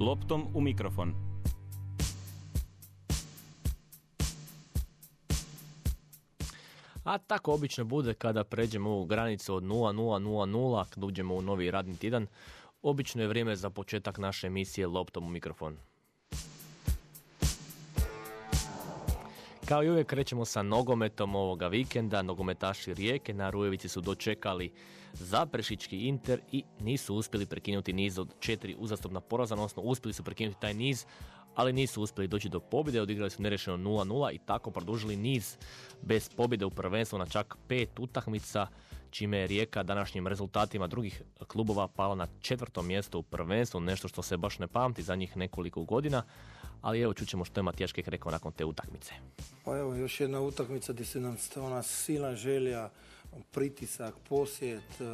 Loptom u mikrofon. A tako obično bude kada pređemo u granicu od 0-0-0-0, kad uđemo u novi radni tjedan. Obično je vrijeme za početak naše emisije Loptom u mikrofon. Kao i uvijek krećemo sa nogometom ovoga vikenda. Nogometaši Rijeke na Rujevici su dočekali Zaprešički Inter i nisu uspjeli prekinuti niz od četiri uzastopna poraza, odnosno uspjeli su prekinuti taj niz, ali nisu uspjeli doći do pobjede, odigrali su nerešeno 0-0 i tako produžili niz bez pobjede u prvenstvu na čak pet utakmica, čime je Rijeka današnjim rezultatima drugih klubova pala na četvrto mjesto u prvenstvu, nešto što se baš ne pamti za njih nekoliko godina, ali evo čućemo što je Matijaš rekao nakon te utakmice. Pa evo, još jedna utakmica gdje se nam ona silna želja, pritisak, posjet, e,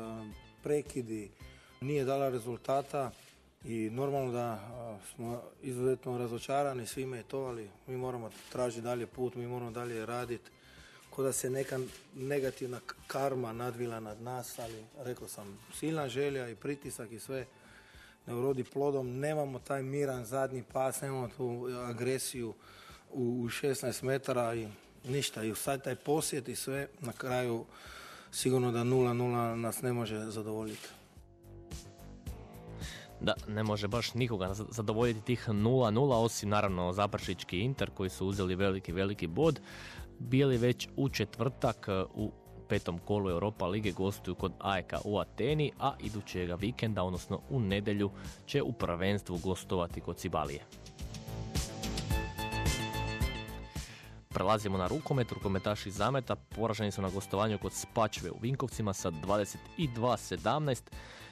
prekidi, nije dala rezultata i normalno da e, smo izuzetno razočarani, svime je to, ali mi moramo tražiti dalje put, mi moramo dalje raditi. Ko da se neka negativna karma nadvila nad nas, ali rekao sam, silna želja i pritisak i sve ne urodi plodom, nemamo taj miran zadnji pas, nemamo tu agresiju u 16 metara i ništa. I sad taj posjet i sve na kraju sigurno da 0-0 nas ne može zadovoljiti. Da, ne može baš nikoga zadovoljiti tih 0-0, osim naravno Zapršički Inter koji su uzeli veliki, veliki bod. Bili već u četvrtak u petom kolu Europa Lige gostuju kod AEK u Ateni, a idućega vikenda, odnosno u nedjelju, će u prvenstvu gostovati kod Cibalije. Prelazimo na rukomet, rukometaši Zameta poraženi su na gostovanju kod Spačve u Vinkovcima sa 22-17,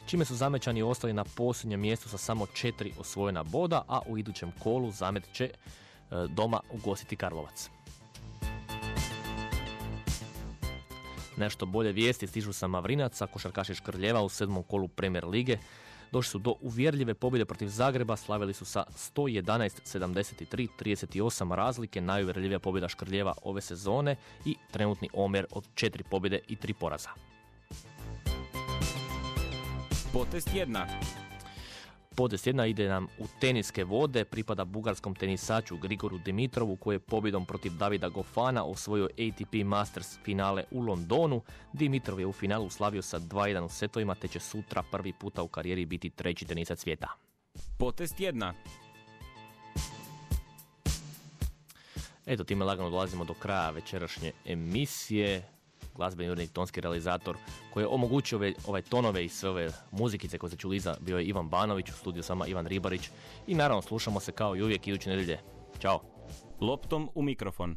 čime su Zamećani ostali na posljednjem mjestu sa samo četiri osvojena boda, a u idućem kolu Zamet će e, doma ugostiti Karlovac. Nešto bolje vijesti stižu sa Mavrinaca, košarkaši Škrljeva u sedmom kolu Premier lige. Došli su do uvjerljive pobjede protiv Zagreba, slavili su sa 111-73, 38 razlike, najuvjerljivija pobjeda Škrljeva ove sezone i trenutni omjer od 4 pobjede i 3 poraza. Potest jedna. Podes jedna ide nam u teniske vode, pripada bugarskom tenisaču Grigoru Dimitrovu koji je pobjedom protiv Davida Gofana osvojio ATP Masters finale u Londonu. Dimitrov je u finalu slavio sa 2-1 u setovima te će sutra prvi puta u karijeri biti treći tenisac svijeta. Potest jedna. Eto, time lagano dolazimo do kraja večerašnje emisije glazbeni urednik, tonski realizator koji je omogućio ove, ovaj tonove i sve ove muzikice koje se čuli iza bio je Ivan Banović, u studiju sama Ivan Ribarić i naravno slušamo se kao i uvijek iduće nedelje. Ćao! Loptom u mikrofon.